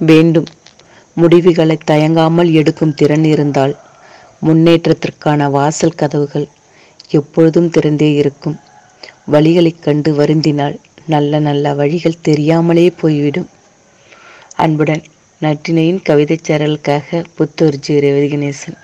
வேண்டும். முடிவுகளை தயங்காமல் எடுக்கும் திறன் இருந்தால் முன்னேற்றத்திற்கான வாசல் கதவுகள் எப்பொழுதும் திறந்தே இருக்கும். வழிகளைக் கண்டு வருந்தினால் நல்ல நல்ல வழிகள் தெரியாமலே போய்விடும். அன்புடன் நற்றினையின் கவிதைச் சேரலுக்காக புத்தூர் ஜி. ரவி கணேசன்